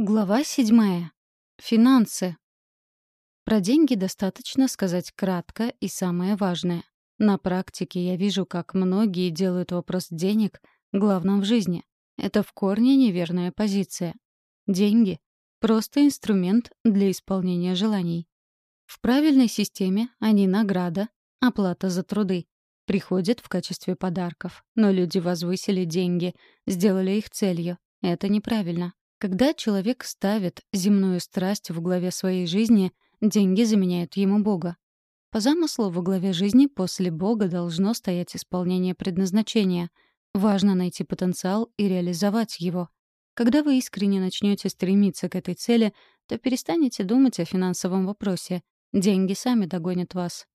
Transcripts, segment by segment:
Глава седьмая. Финансы. Про деньги достаточно сказать кратко и самое важное. На практике я вижу, как многие делают вопрос денег главным в жизни. Это в корне неверная позиция. Деньги — просто инструмент для исполнения желаний. В правильной системе они награда, оплата за труды. Приходят в качестве подарков, но люди возвысили деньги, сделали их целью. Это неправильно. Когда человек ставит земную страсть в главе своей жизни, деньги заменяют ему Бога. По замыслу во главе жизни после Бога должно стоять исполнение предназначения. Важно найти потенциал и реализовать его. Когда вы искренне начнете стремиться к этой цели, то перестанете думать о финансовом вопросе. Деньги сами догонят вас.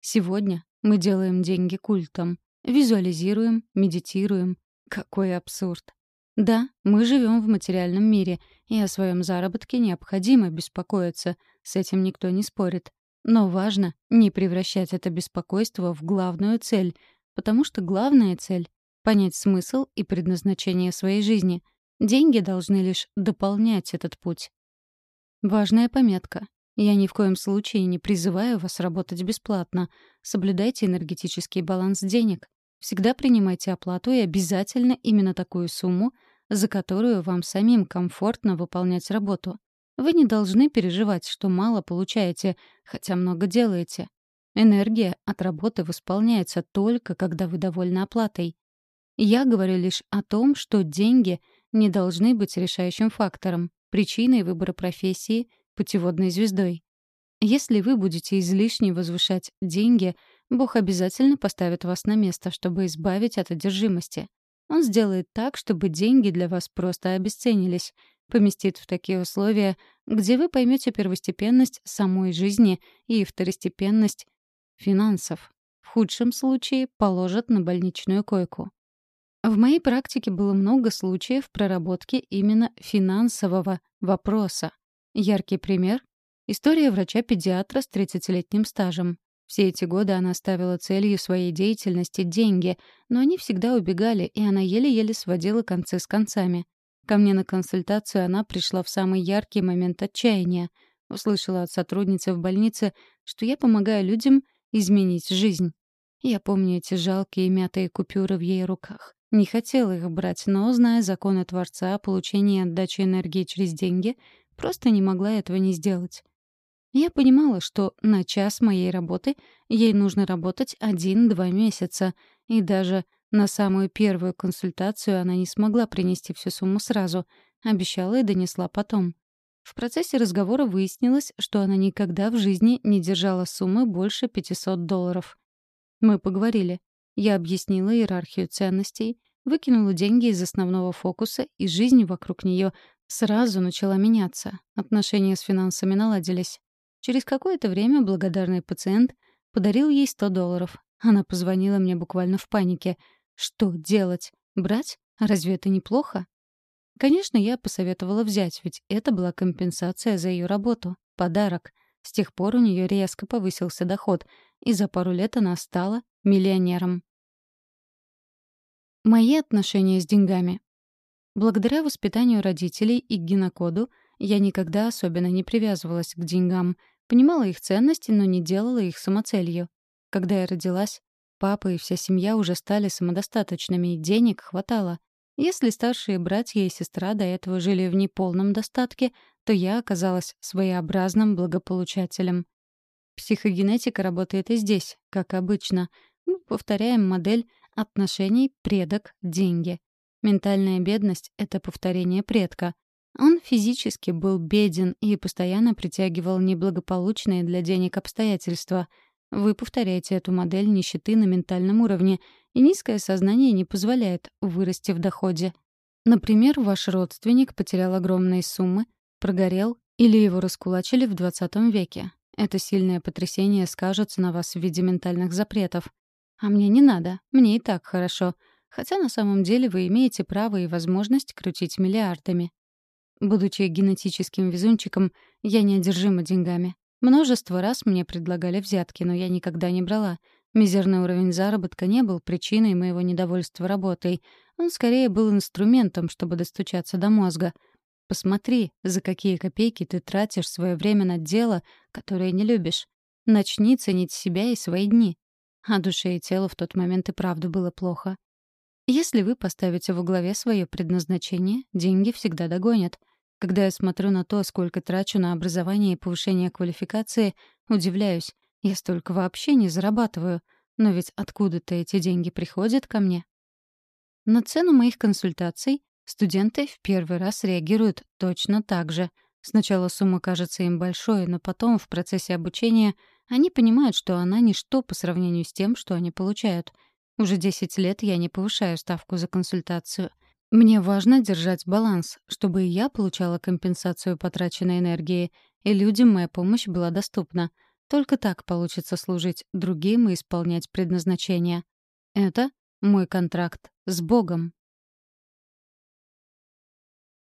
Сегодня мы делаем деньги культом. Визуализируем, медитируем. Какой абсурд. Да, мы живем в материальном мире, и о своем заработке необходимо беспокоиться, с этим никто не спорит. Но важно не превращать это беспокойство в главную цель, потому что главная цель — понять смысл и предназначение своей жизни. Деньги должны лишь дополнять этот путь. Важная пометка. Я ни в коем случае не призываю вас работать бесплатно. Соблюдайте энергетический баланс денег. Всегда принимайте оплату и обязательно именно такую сумму, за которую вам самим комфортно выполнять работу. Вы не должны переживать, что мало получаете, хотя много делаете. Энергия от работы восполняется только, когда вы довольны оплатой. Я говорю лишь о том, что деньги не должны быть решающим фактором, причиной выбора профессии, путеводной звездой. Если вы будете излишне возвышать деньги — Бог обязательно поставит вас на место, чтобы избавить от одержимости. Он сделает так, чтобы деньги для вас просто обесценились, поместит в такие условия, где вы поймете первостепенность самой жизни и второстепенность финансов. В худшем случае положат на больничную койку. В моей практике было много случаев проработки именно финансового вопроса. Яркий пример — история врача-педиатра с 30-летним стажем. Все эти годы она ставила целью своей деятельности деньги, но они всегда убегали, и она еле-еле сводила концы с концами. Ко мне на консультацию она пришла в самый яркий момент отчаяния. Услышала от сотрудницы в больнице, что я помогаю людям изменить жизнь. Я помню эти жалкие мятые купюры в ее руках. Не хотела их брать, но, зная законы Творца о получении и отдаче энергии через деньги, просто не могла этого не сделать. Я понимала, что на час моей работы ей нужно работать один-два месяца, и даже на самую первую консультацию она не смогла принести всю сумму сразу, обещала и донесла потом. В процессе разговора выяснилось, что она никогда в жизни не держала суммы больше 500 долларов. Мы поговорили. Я объяснила иерархию ценностей, выкинула деньги из основного фокуса, и жизнь вокруг нее сразу начала меняться. Отношения с финансами наладились. Через какое-то время благодарный пациент подарил ей 100 долларов. Она позвонила мне буквально в панике. Что делать? Брать? Разве это неплохо? Конечно, я посоветовала взять, ведь это была компенсация за ее работу, подарок. С тех пор у нее резко повысился доход, и за пару лет она стала миллионером. Мои отношения с деньгами. Благодаря воспитанию родителей и генокоду я никогда особенно не привязывалась к деньгам — Понимала их ценности, но не делала их самоцелью. Когда я родилась, папа и вся семья уже стали самодостаточными, и денег хватало. Если старшие братья и сестра до этого жили в неполном достатке, то я оказалась своеобразным благополучателем. Психогенетика работает и здесь, как обычно. Мы повторяем модель отношений предок-деньги. Ментальная бедность — это повторение предка. Он физически был беден и постоянно притягивал неблагополучные для денег обстоятельства. Вы повторяете эту модель нищеты на ментальном уровне, и низкое сознание не позволяет вырасти в доходе. Например, ваш родственник потерял огромные суммы, прогорел или его раскулачили в 20 веке. Это сильное потрясение скажется на вас в виде ментальных запретов. А мне не надо, мне и так хорошо. Хотя на самом деле вы имеете право и возможность крутить миллиардами. Будучи генетическим везунчиком, я неодержима деньгами. Множество раз мне предлагали взятки, но я никогда не брала. Мизерный уровень заработка не был причиной моего недовольства работой. Он скорее был инструментом, чтобы достучаться до мозга. Посмотри, за какие копейки ты тратишь свое время на дело, которое не любишь. Начни ценить себя и свои дни. А душе и телу в тот момент и правда было плохо. Если вы поставите во главе свое предназначение, деньги всегда догонят. Когда я смотрю на то, сколько трачу на образование и повышение квалификации, удивляюсь. Я столько вообще не зарабатываю. Но ведь откуда-то эти деньги приходят ко мне. На цену моих консультаций студенты в первый раз реагируют точно так же. Сначала сумма кажется им большой, но потом в процессе обучения они понимают, что она ничто по сравнению с тем, что они получают — уже 10 лет я не повышаю ставку за консультацию. Мне важно держать баланс, чтобы и я получала компенсацию потраченной энергии, и людям моя помощь была доступна. Только так получится служить другим и исполнять предназначение. Это мой контракт с Богом.